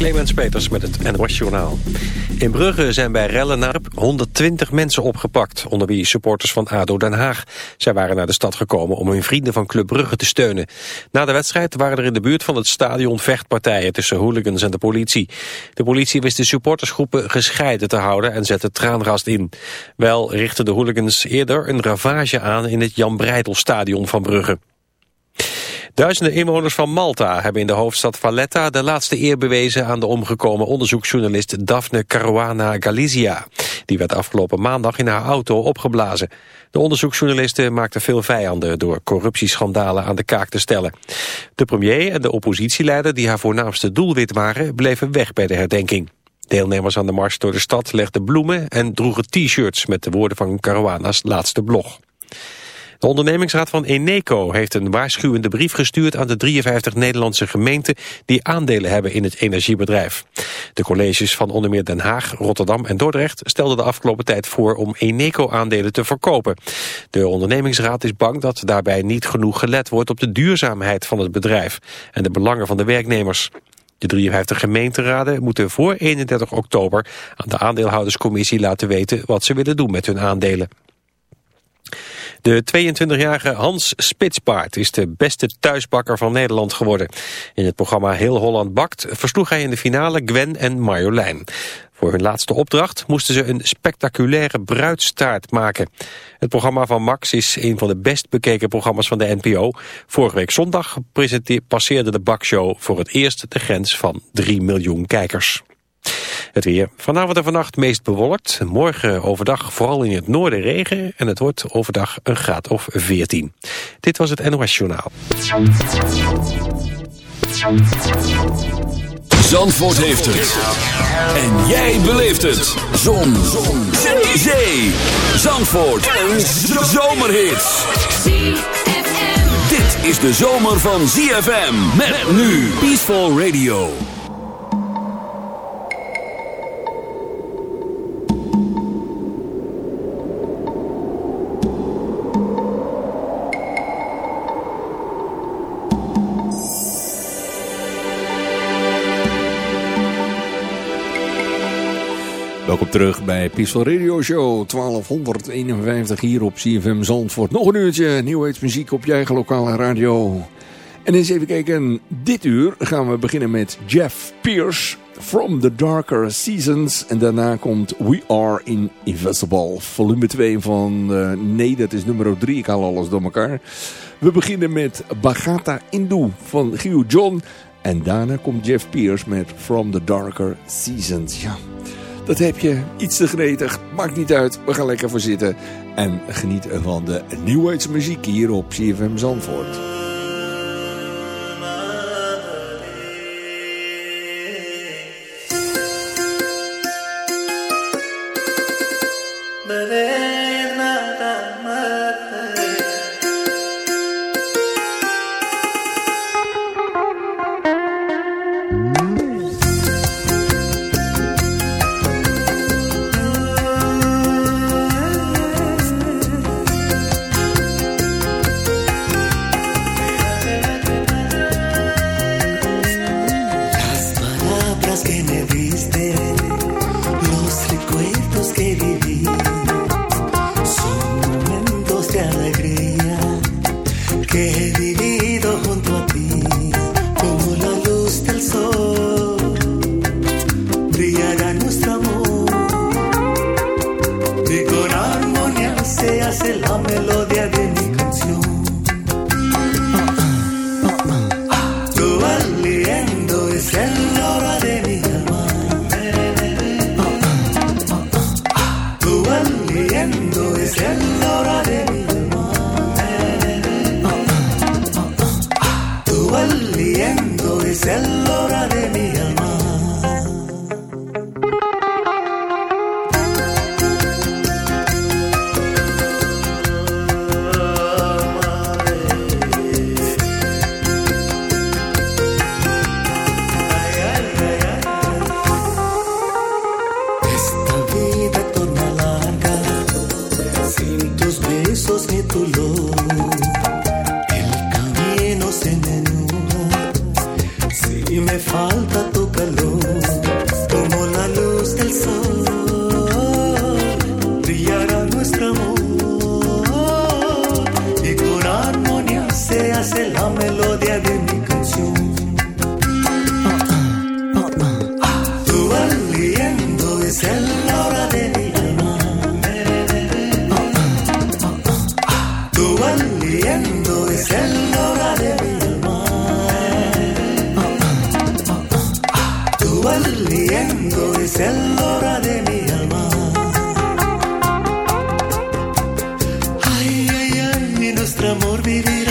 Clemens Peters met het NOS Journaal. In Brugge zijn bij rellen naar 120 mensen opgepakt... onder wie supporters van ADO Den Haag. Zij waren naar de stad gekomen om hun vrienden van Club Brugge te steunen. Na de wedstrijd waren er in de buurt van het stadion vechtpartijen... tussen hooligans en de politie. De politie wist de supportersgroepen gescheiden te houden... en zette traanrast in. Wel richtten de hooligans eerder een ravage aan... in het Jan Breidel-stadion van Brugge. Duizenden inwoners van Malta hebben in de hoofdstad Valletta de laatste eer bewezen aan de omgekomen onderzoeksjournalist Daphne Caruana Galizia. Die werd afgelopen maandag in haar auto opgeblazen. De onderzoeksjournalisten maakten veel vijanden door corruptieschandalen aan de kaak te stellen. De premier en de oppositieleider die haar voornaamste doelwit waren bleven weg bij de herdenking. Deelnemers aan de mars door de stad legden bloemen en droegen t-shirts met de woorden van Caruana's laatste blog. De ondernemingsraad van Eneco heeft een waarschuwende brief gestuurd aan de 53 Nederlandse gemeenten die aandelen hebben in het energiebedrijf. De colleges van onder meer Den Haag, Rotterdam en Dordrecht stelden de afgelopen tijd voor om Eneco-aandelen te verkopen. De ondernemingsraad is bang dat daarbij niet genoeg gelet wordt op de duurzaamheid van het bedrijf en de belangen van de werknemers. De 53 gemeenteraden moeten voor 31 oktober aan de aandeelhouderscommissie laten weten wat ze willen doen met hun aandelen. De 22-jarige Hans Spitspaard is de beste thuisbakker van Nederland geworden. In het programma Heel Holland Bakt versloeg hij in de finale Gwen en Marjolein. Voor hun laatste opdracht moesten ze een spectaculaire bruidstaart maken. Het programma van Max is een van de best bekeken programma's van de NPO. Vorige week zondag passeerde de bakshow voor het eerst de grens van 3 miljoen kijkers. Het weer. Vanavond en vannacht meest bewolkt. Morgen overdag vooral in het noorden regen. En het wordt overdag een graad of 14. Dit was het NOS Journaal. Zandvoort heeft het. En jij beleeft het. Zon. Zon. Zee. Zandvoort. Een zomerhit. Dit is de zomer van ZFM. Met nu Peaceful Radio. Terug bij Peaceful Radio Show 1251 hier op CFM Zandvoort. Nog een uurtje nieuwheidsmuziek op je eigen lokale radio. En eens even kijken, dit uur gaan we beginnen met Jeff Pierce, From the Darker Seasons. En daarna komt We Are Invisible, volume 2 van, uh, nee dat is nummer 3, ik haal alles door elkaar. We beginnen met Bagata Indu van Hugh John. En daarna komt Jeff Pierce met From the Darker Seasons. Ja, dat heb je iets te gretig. Maakt niet uit. We gaan lekker voor zitten. En genieten van de nieuwheidsmuziek hier op CFM Zandvoort. que me diste. Nuestro amor vivirá.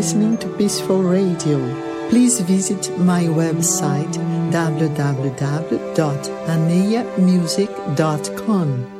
Listening to Peaceful Radio. Please visit my website www.anayamusic.com.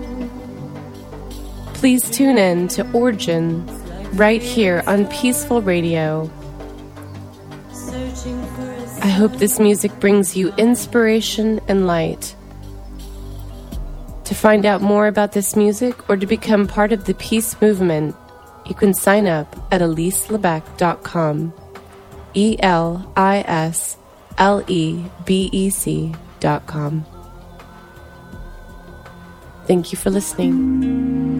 Please tune in to Origin right here on Peaceful Radio. I hope this music brings you inspiration and light. To find out more about this music or to become part of the peace movement, you can sign up at eliselebec.com. E L I S L E B E C.com. Thank you for listening.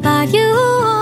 把 you。